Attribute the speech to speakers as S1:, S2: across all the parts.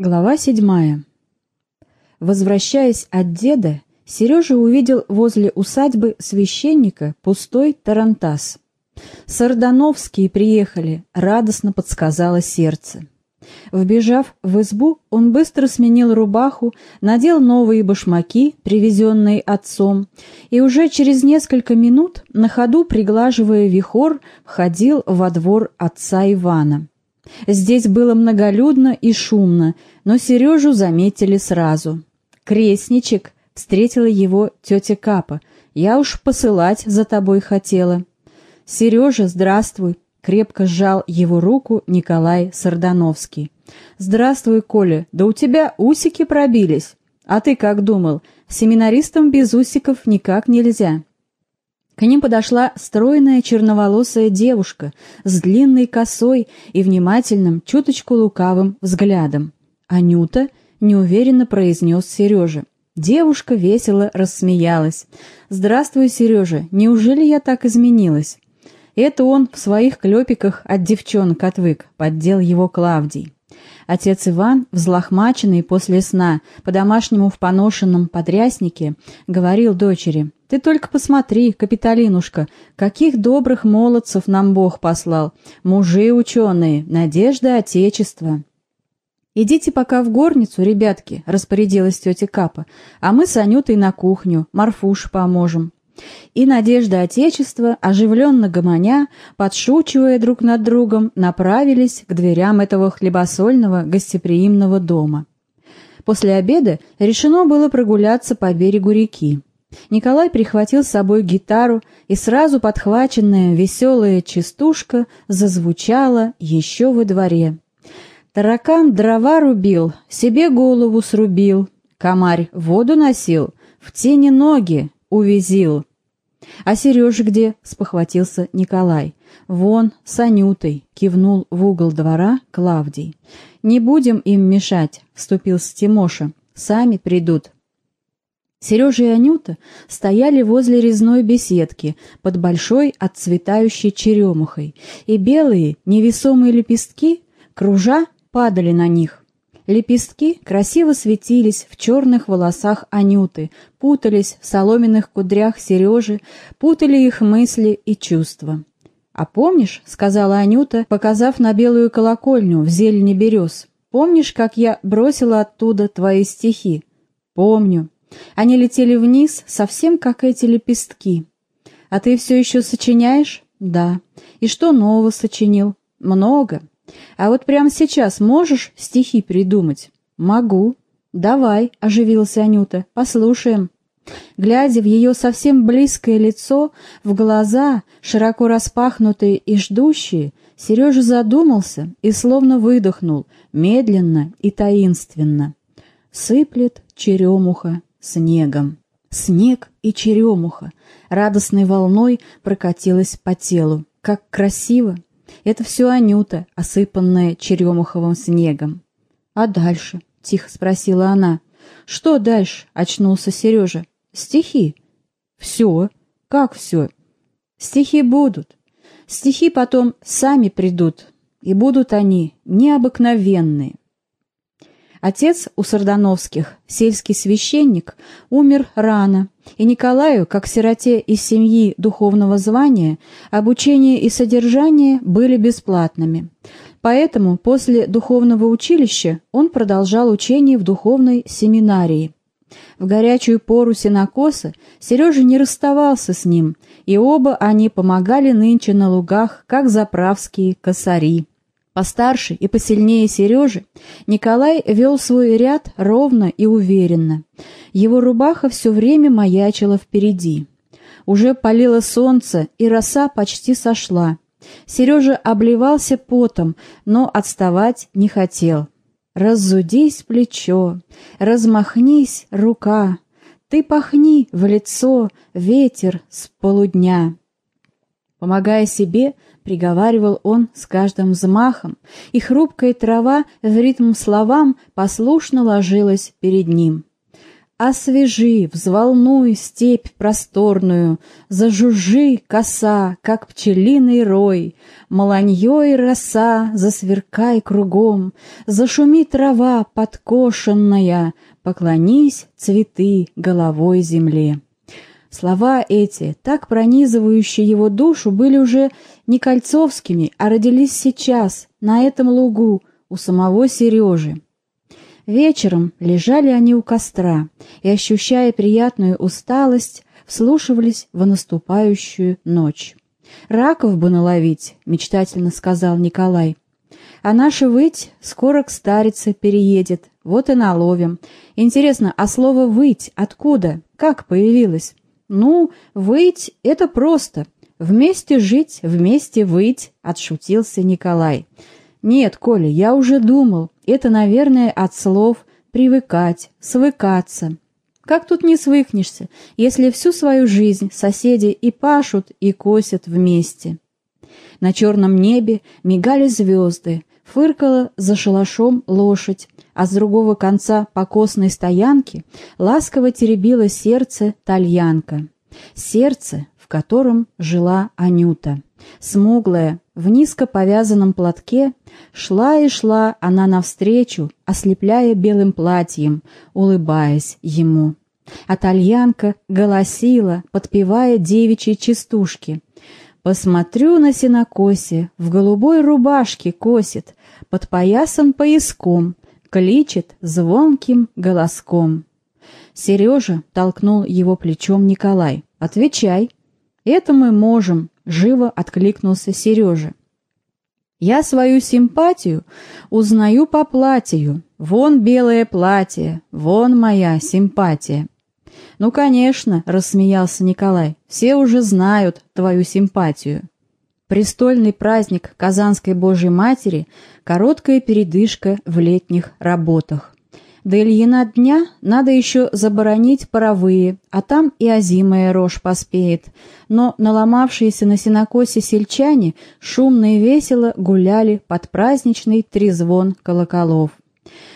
S1: Глава седьмая. Возвращаясь от деда, Сережа увидел возле усадьбы священника пустой тарантас. Сардановские приехали, радостно подсказало сердце. Вбежав в избу, он быстро сменил рубаху, надел новые башмаки, привезенные отцом, и уже через несколько минут, на ходу приглаживая вихор, входил во двор отца Ивана. Здесь было многолюдно и шумно, но Сережу заметили сразу. «Крестничек!» — встретила его тетя Капа. «Я уж посылать за тобой хотела». «Сережа, здравствуй!» — крепко сжал его руку Николай Сардановский. «Здравствуй, Коля, да у тебя усики пробились. А ты как думал, семинаристам без усиков никак нельзя». К ним подошла стройная черноволосая девушка с длинной косой и внимательным, чуточку лукавым взглядом. «Анюта?» — неуверенно произнес Сережа. Девушка весело рассмеялась. «Здравствуй, Сережа, неужели я так изменилась?» Это он в своих клепиках от девчонок отвык, поддел его Клавдий. Отец Иван, взлохмаченный после сна, по-домашнему в поношенном подряснике, говорил дочери, «Ты только посмотри, капиталинушка, каких добрых молодцев нам Бог послал, мужи ученые, надежда Отечества». «Идите пока в горницу, ребятки», — распорядилась тетя Капа, «а мы с Анютой на кухню, Марфуш поможем». И надежда Отечества, оживленно гомоня, подшучивая друг над другом, направились к дверям этого хлебосольного гостеприимного дома. После обеда решено было прогуляться по берегу реки. Николай прихватил с собой гитару, и сразу подхваченная веселая частушка зазвучала еще во дворе. Таракан дрова рубил, себе голову срубил, комарь воду носил, в тени ноги увезил. «А Сережа где?» — спохватился Николай. «Вон, с Анютой», — кивнул в угол двора Клавдий. «Не будем им мешать», — вступился Тимоша. «Сами придут». Сережа и Анюта стояли возле резной беседки под большой отцветающей черемухой, и белые невесомые лепестки, кружа, падали на них. Лепестки красиво светились в черных волосах Анюты, путались в соломенных кудрях Сережи, путали их мысли и чувства. «А помнишь, — сказала Анюта, показав на белую колокольню в зелени берез, — помнишь, как я бросила оттуда твои стихи?» «Помню. Они летели вниз, совсем как эти лепестки. А ты все еще сочиняешь?» «Да. И что нового сочинил?» «Много. А вот прямо сейчас можешь стихи придумать? Могу. Давай, оживилась Анюта, послушаем. Глядя в ее совсем близкое лицо, в глаза, широко распахнутые и ждущие, Сережа задумался и словно выдохнул, медленно и таинственно. Сыплет черемуха снегом. Снег и черемуха радостной волной прокатилась по телу. Как красиво! Это все Анюта, осыпанная черемуховым снегом. «А дальше?» — тихо спросила она. «Что дальше?» — очнулся Сережа. «Стихи». «Все? Как все?» «Стихи будут. Стихи потом сами придут, и будут они необыкновенные». Отец у Сардановских, сельский священник, умер рано, и Николаю, как сироте из семьи духовного звания, обучение и содержание были бесплатными. Поэтому после духовного училища он продолжал учение в духовной семинарии. В горячую пору сенокоса Сережа не расставался с ним, и оба они помогали нынче на лугах, как заправские косари. Постарше и посильнее Сережи, Николай вел свой ряд ровно и уверенно. Его рубаха все время маячила впереди. Уже палило солнце, и роса почти сошла. Сережа обливался потом, но отставать не хотел. «Разудись плечо, размахнись рука, ты пахни в лицо ветер с полудня». Помогая себе, приговаривал он с каждым взмахом, и хрупкая трава в ритм словам послушно ложилась перед ним. Освежи, взволнуй степь просторную, Зажужжи коса, как пчелиный рой, Маланьей роса, засверкай кругом, Зашуми трава подкошенная, Поклонись, цветы, головой земле. Слова эти, так пронизывающие его душу, были уже не кольцовскими, а родились сейчас, на этом лугу, у самого Сережи. Вечером лежали они у костра и, ощущая приятную усталость, вслушивались в наступающую ночь. «Раков бы наловить», — мечтательно сказал Николай. «А наша выть скоро к старице переедет, вот и наловим. Интересно, а слово «выть» откуда? Как появилось?» «Ну, выть — это просто. Вместе жить, вместе выть», — отшутился Николай. «Нет, Коля, я уже думал. Это, наверное, от слов «привыкать», «свыкаться». Как тут не свыкнешься, если всю свою жизнь соседи и пашут, и косят вместе? На черном небе мигали звезды, фыркала за шалашом лошадь, а с другого конца покосной стоянки ласково теребило сердце тальянка. Сердце, в котором жила Анюта. Смуглая, в низко повязанном платке, шла и шла она навстречу, ослепляя белым платьем, улыбаясь ему. А тальянка голосила, подпевая девичьи частушки. «Посмотрю на сенокосе, в голубой рубашке косит, под поясом пояском, кличет звонким голоском». Сережа толкнул его плечом Николай. «Отвечай». «Это мы можем», Живо откликнулся Сережа. «Я свою симпатию узнаю по платью. Вон белое платье, вон моя симпатия». «Ну, конечно», — рассмеялся Николай, — «все уже знают твою симпатию». Престольный праздник Казанской Божьей Матери — короткая передышка в летних работах. До Ильина дня надо еще заборонить паровые, а там и озимая рожь поспеет. Но наломавшиеся на сенокосе сельчане шумно и весело гуляли под праздничный трезвон колоколов.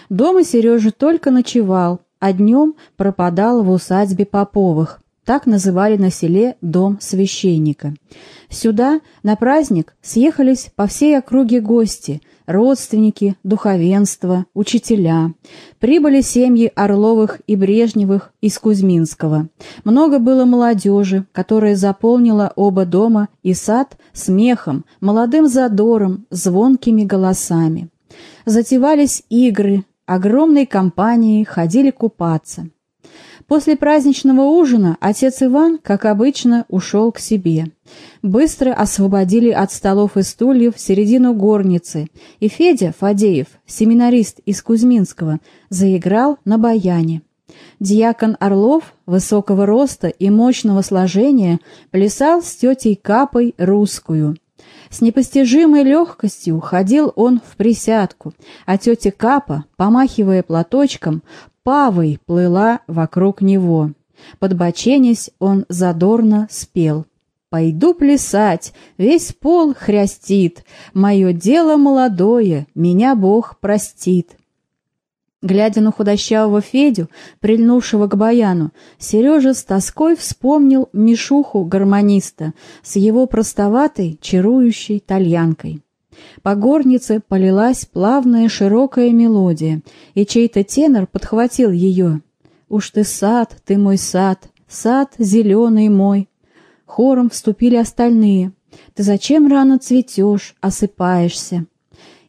S1: Дома Сережа только ночевал, а днем пропадал в усадьбе Поповых. Так называли на селе дом священника. Сюда на праздник съехались по всей округе гости – родственники, духовенство, учителя. Прибыли семьи Орловых и Брежневых из Кузьминского. Много было молодежи, которая заполнила оба дома и сад смехом, молодым задором, звонкими голосами. Затевались игры, огромной компанией ходили купаться. После праздничного ужина отец Иван, как обычно, ушел к себе. Быстро освободили от столов и стульев середину горницы, и Федя Фадеев, семинарист из Кузьминского, заиграл на баяне. Дьякон Орлов, высокого роста и мощного сложения, плясал с тетей Капой русскую. С непостижимой легкостью ходил он в присядку, а тетя Капа, помахивая платочком, павой плыла вокруг него. Подбоченясь, он задорно спел. «Пойду плясать, весь пол хрястит, мое дело молодое, меня Бог простит». Глядя на худощавого Федю, прильнувшего к баяну, Сережа с тоской вспомнил Мишуху гармониста с его простоватой, чарующей тальянкой. По горнице полилась плавная широкая мелодия, и чей-то тенор подхватил ее. «Уж ты сад, ты мой сад, сад зеленый мой». Хором вступили остальные. «Ты зачем рано цветешь, осыпаешься?»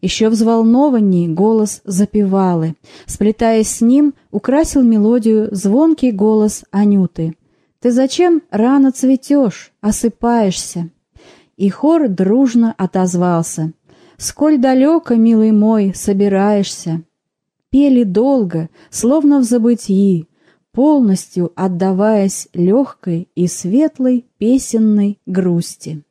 S1: Еще взволнованней голос запевалы. Сплетаясь с ним, украсил мелодию звонкий голос Анюты. «Ты зачем рано цветешь, осыпаешься?» И хор дружно отозвался. «Сколь далеко, милый мой, собираешься?» Пели долго, словно в забытии, полностью отдаваясь легкой и светлой песенной грусти.